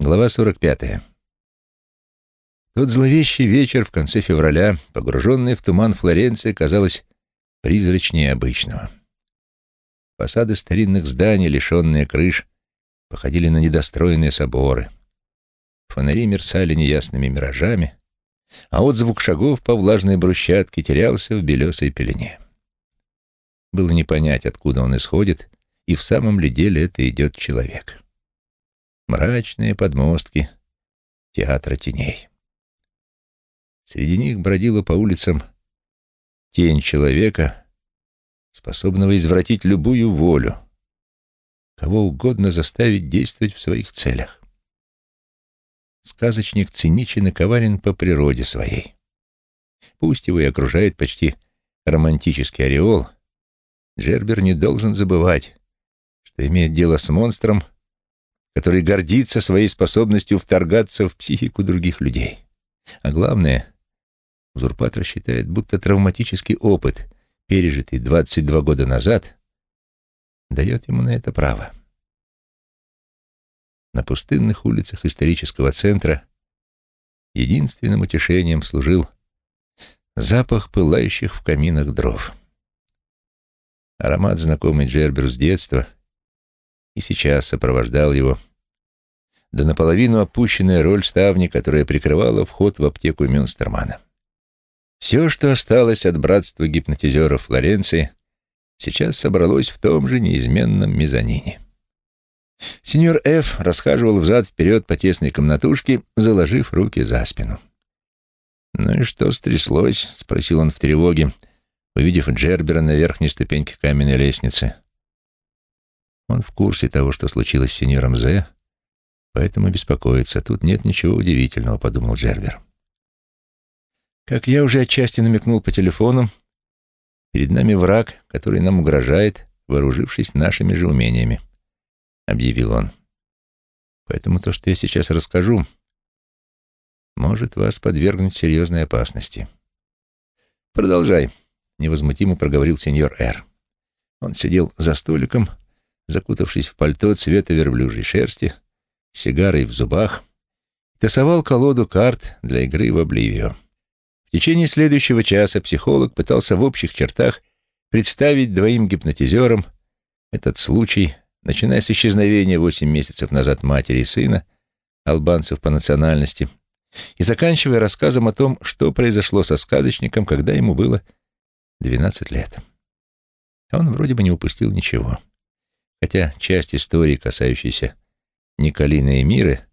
Глава 45. Тот зловещий вечер в конце февраля, погруженный в туман Флоренции, казалось призрачнее обычного. Фасады старинных зданий, лишенные крыш, походили на недостроенные соборы. Фонари мерцали неясными миражами, а отзвук шагов по влажной брусчатке терялся в белесой пелене. Было не понять, откуда он исходит, и в самом ли деле это идет человек. Мрачные подмостки театра теней. Среди них бродила по улицам тень человека, способного извратить любую волю, кого угодно заставить действовать в своих целях. Сказочник циничен и коварен по природе своей. Пусть его и окружает почти романтический ореол, Джербер не должен забывать, что имеет дело с монстром, который гордится своей способностью вторгаться в психику других людей. А главное, узурпатор считает, будто травматический опыт, пережитый 22 года назад, дает ему на это право. На пустынных улицах исторического центра единственным утешением служил запах пылающих в каминах дров. Аромат, знакомый Джерберу с детства, и сейчас сопровождал его, да наполовину опущенная роль ставни, которая прикрывала вход в аптеку Мюнстермана. Все, что осталось от братства гипнотизеров Флоренции, сейчас собралось в том же неизменном мезонине. Сеньор Ф. расхаживал взад-вперед по тесной комнатушке, заложив руки за спину. «Ну и что стряслось?» — спросил он в тревоге, увидев Джербера на верхней ступеньке каменной лестницы. Он в курсе того, что случилось с сеньором Зе, поэтому беспокоится. Тут нет ничего удивительного, — подумал Джербер. Как я уже отчасти намекнул по телефону, перед нами враг, который нам угрожает, вооружившись нашими же умениями, — объявил он. Поэтому то, что я сейчас расскажу, может вас подвергнуть серьезной опасности. Продолжай, — невозмутимо проговорил сеньор Р. Он сидел за столиком, закутавшись в пальто цвета верблюжьей шерсти, сигарой в зубах, тасовал колоду карт для игры в Обливио. В течение следующего часа психолог пытался в общих чертах представить двоим гипнотизерам этот случай, начиная с исчезновения восемь месяцев назад матери и сына, албанцев по национальности, и заканчивая рассказом о том, что произошло со сказочником, когда ему было 12 лет. Он вроде бы не упустил ничего. Хотя часть истории, касающейся Николины и Миры,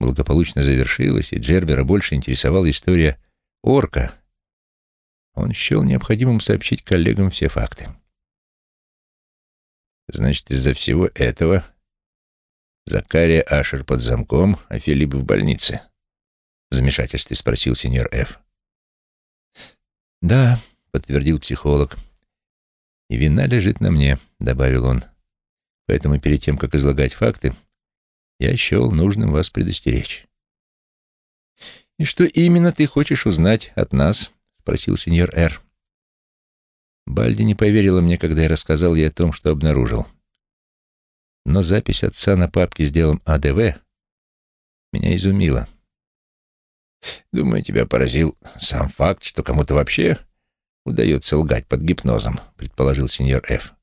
благополучно завершилась, и Джербера больше интересовала история орка, он счел необходимым сообщить коллегам все факты. Значит, из-за всего этого Закария Ашер под замком, а Филипп в больнице? В замешательстве спросил сеньор Ф. Да, подтвердил психолог. И вина лежит на мне, добавил он. Поэтому перед тем, как излагать факты, я счел нужным вас предостеречь. «И что именно ты хочешь узнать от нас?» — спросил сеньор Р. Бальди не поверила мне, когда я рассказал ей о том, что обнаружил. Но запись отца на папке с делом АДВ меня изумила. «Думаю, тебя поразил сам факт, что кому-то вообще удается лгать под гипнозом», — предположил сеньор Ф.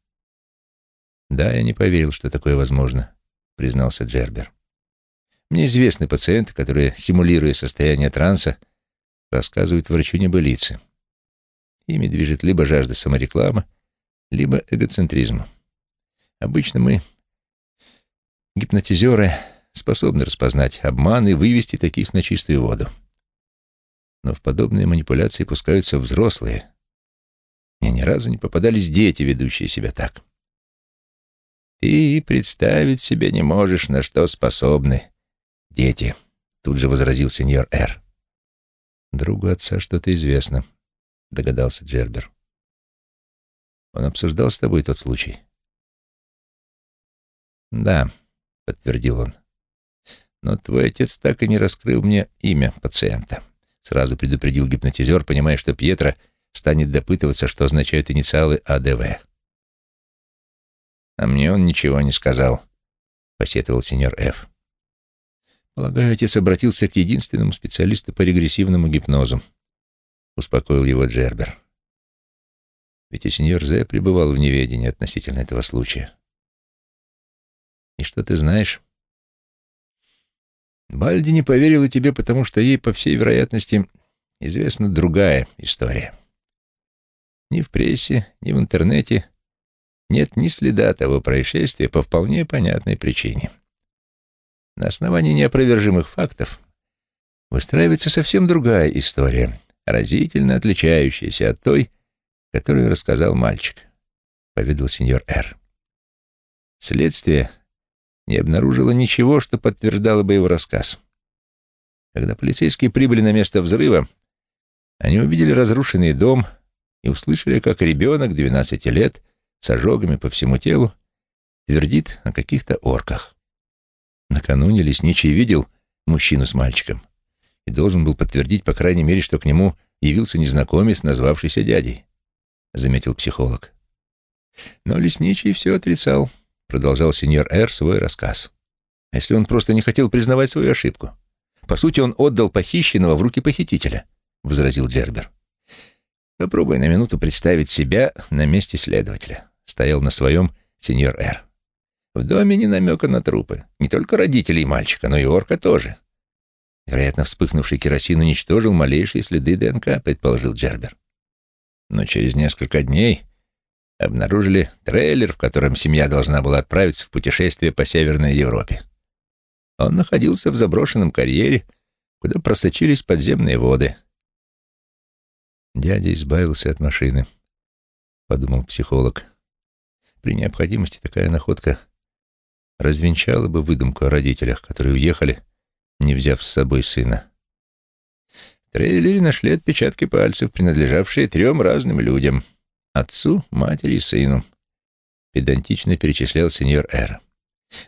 «Да, я не поверил, что такое возможно», — признался Джербер. «Мне известны пациенты, которые, симулируя состояние транса, рассказывают врачу небылицы. Ими движет либо жажда саморекламы, либо эгоцентризм. Обычно мы, гипнотизеры, способны распознать обман и вывести таких на чистую воду. Но в подобные манипуляции пускаются взрослые. Мне ни разу не попадались дети, ведущие себя так. Ты представить себе не можешь, на что способны дети, тут же возразил сеньор Р. Другу отца что-то известно, догадался Джербер. Он обсуждал с тобой тот случай? Да, подтвердил он. Но твой отец так и не раскрыл мне имя пациента. Сразу предупредил гипнотизер, понимая, что Пьетро станет допытываться, что означают инициалы АДВ. «А мне он ничего не сказал», — посетовал сеньор Ф. Полагаю, отец обратился к единственному специалисту по регрессивному гипнозу. Успокоил его Джербер. Ведь и сеньор Зе пребывал в неведении относительно этого случая. И что ты знаешь? Бальди не поверила тебе, потому что ей, по всей вероятности, известна другая история. Ни в прессе, ни в интернете нет ни следа того происшествия по вполне понятной причине. На основании неопровержимых фактов выстраивается совсем другая история, разительно отличающаяся от той, которую рассказал мальчик, поведал сеньор Р. Следствие не обнаружило ничего, что подтверждало бы его рассказ. Когда полицейские прибыли на место взрыва, они увидели разрушенный дом и услышали, как ребенок 12 лет с ожогами по всему телу твердит о каких-то орках. Накануне лесничий видел мужчину с мальчиком и должен был подтвердить, по крайней мере, что к нему явился незнакомец, назвавшийся дядей, — заметил психолог. Но лесничий все отрицал, — продолжал сеньор Р. свой рассказ. А если он просто не хотел признавать свою ошибку? По сути, он отдал похищенного в руки похитителя, — возразил Джербер. Попробуй на минуту представить себя на месте следователя. Стоял на своем сеньор Р. В доме не намека на трупы. Не только родителей мальчика, но и орка тоже. Вероятно, вспыхнувший керосин уничтожил малейшие следы ДНК, предположил Джербер. Но через несколько дней обнаружили трейлер, в котором семья должна была отправиться в путешествие по Северной Европе. Он находился в заброшенном карьере, куда просочились подземные воды. Дядя избавился от машины, подумал психолог. При необходимости такая находка развенчала бы выдумку о родителях, которые уехали, не взяв с собой сына. В трейлере нашли отпечатки пальцев, принадлежавшие трем разным людям — отцу, матери и сыну. Педантично перечислял сеньор Р.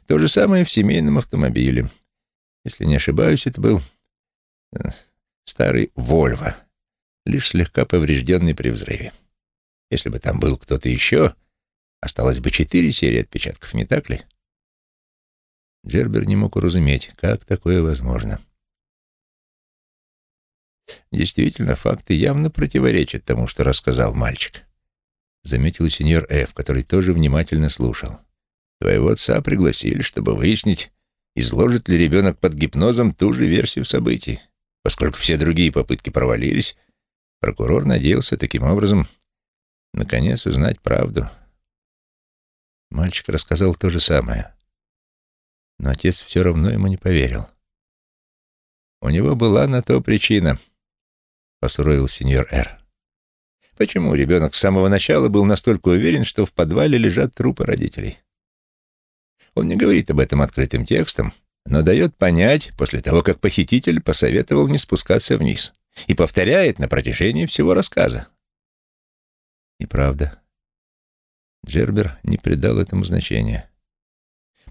То же самое в семейном автомобиле. Если не ошибаюсь, это был э, старый «Вольво», лишь слегка поврежденный при взрыве. Если бы там был кто-то еще, осталось бы четыре серии отпечатков, не так ли? Джербер не мог уразуметь, как такое возможно. Действительно, факты явно противоречат тому, что рассказал мальчик. Заметил сеньор Ф., который тоже внимательно слушал. Твоего отца пригласили, чтобы выяснить, изложит ли ребенок под гипнозом ту же версию событий. Поскольку все другие попытки провалились, Прокурор надеялся таким образом наконец узнать правду. Мальчик рассказал то же самое, но отец все равно ему не поверил. У него была на то причина, посуровил сеньор Р. Почему ребенок с самого начала был настолько уверен, что в подвале лежат трупы родителей? Он не говорит об этом открытым текстом, но дает понять, после того, как похититель посоветовал не спускаться вниз и повторяет на протяжении всего рассказа. И правда, Джербер не придал этому значения.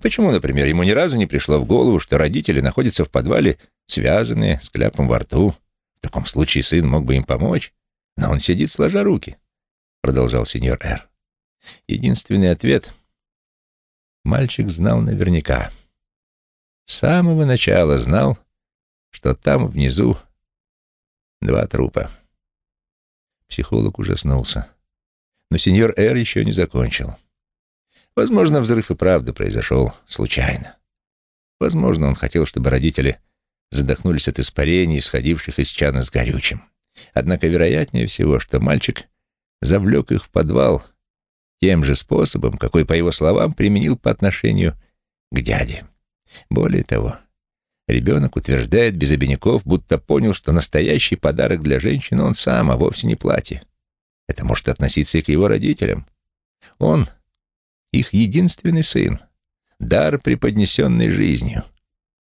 Почему, например, ему ни разу не пришло в голову, что родители находятся в подвале, связанные, с кляпом во рту? В таком случае сын мог бы им помочь, но он сидит сложа руки, — продолжал сеньор Р. Единственный ответ — мальчик знал наверняка. С самого начала знал, что там внизу Два трупа. Психолог ужаснулся. Но сеньор Р еще не закончил. Возможно, взрыв и правда произошел случайно. Возможно, он хотел, чтобы родители задохнулись от испарений, исходивших из чана с горючим. Однако вероятнее всего, что мальчик завлек их в подвал тем же способом, какой, по его словам, применил по отношению к дяде. Более того, Ребенок утверждает без обиняков, будто понял, что настоящий подарок для женщины он сам, а вовсе не платье. Это может относиться и к его родителям. Он — их единственный сын, дар, преподнесенный жизнью.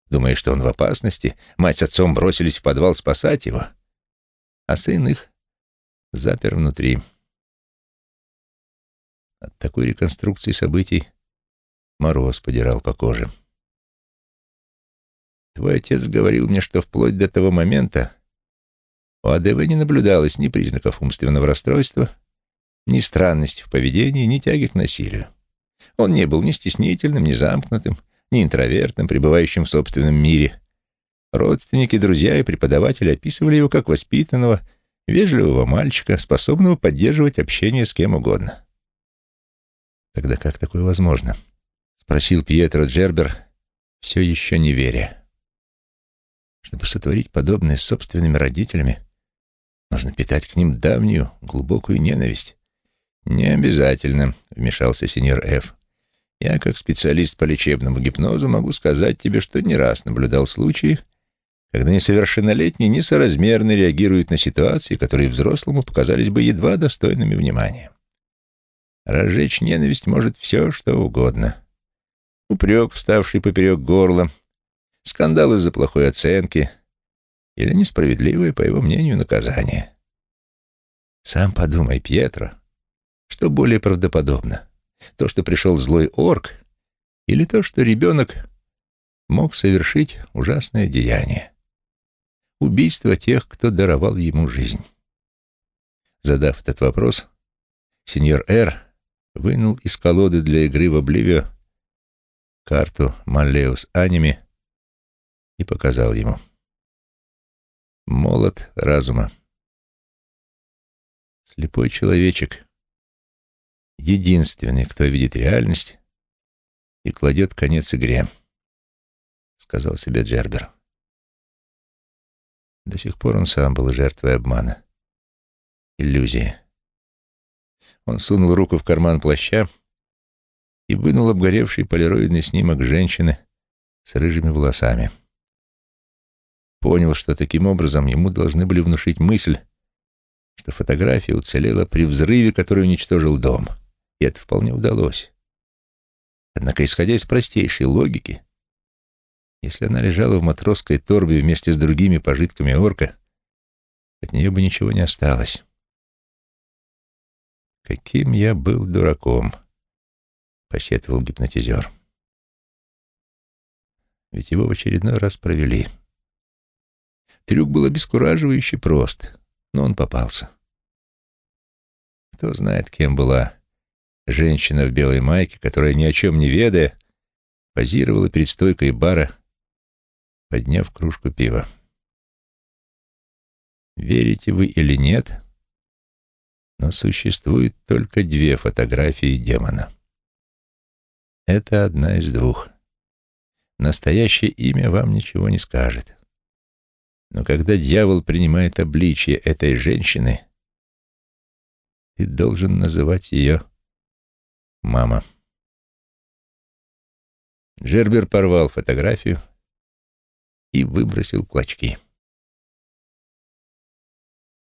Думая, что он в опасности, мать с отцом бросились в подвал спасать его, а сын их запер внутри. От такой реконструкции событий мороз подирал по коже. Твой отец говорил мне, что вплоть до того момента у АДВ не наблюдалось ни признаков умственного расстройства, ни странности в поведении, ни тяги к насилию. Он не был ни стеснительным, ни замкнутым, ни интровертным, пребывающим в собственном мире, Родственники, друзья и преподаватели описывали его как воспитанного, вежливого мальчика, способного поддерживать общение с кем угодно. «Тогда как такое возможно?» — спросил Пьетро Джербер, все еще не веря. Чтобы сотворить подобное с собственными родителями, нужно питать к ним давнюю, глубокую ненависть. «Не обязательно», — вмешался сеньор Ф. «Я, как специалист по лечебному гипнозу, могу сказать тебе, что не раз наблюдал случаи, когда несовершеннолетние несоразмерно реагируют на ситуации, которые взрослому показались бы едва достойными внимания. Разжечь ненависть может все, что угодно. Упрек, вставший поперек горла, скандал из-за плохой оценки или несправедливое, по его мнению, наказание. Сам подумай, Пьетро, что более правдоподобно? То, что пришел злой орк, или то, что ребенок мог совершить ужасное деяние? убийство тех, кто даровал ему жизнь. Задав этот вопрос, сеньор Р. вынул из колоды для игры в Обливио карту Маллеус Аними и показал ему. Молот разума. Слепой человечек, единственный, кто видит реальность и кладет конец игре, сказал себе Джербер. До сих пор он сам был жертвой обмана. Иллюзии. Он сунул руку в карман плаща и вынул обгоревший полироидный снимок женщины с рыжими волосами. Понял, что таким образом ему должны были внушить мысль, что фотография уцелела при взрыве, который уничтожил дом. И это вполне удалось. Однако, исходя из простейшей логики, если она лежала в матросской торбе вместе с другими пожитками орка, от нее бы ничего не осталось. «Каким я был дураком», — посетовал гипнотизер. Ведь его в очередной раз провели. Трюк был обескураживающе прост, но он попался. Кто знает, кем была женщина в белой майке, которая, ни о чем не ведая, позировала перед стойкой бара подняв кружку пива. Верите вы или нет, но существует только две фотографии демона. Это одна из двух. Настоящее имя вам ничего не скажет. Но когда дьявол принимает обличие этой женщины, ты должен называть ее мама. Джербер порвал фотографию и выбросил клочки.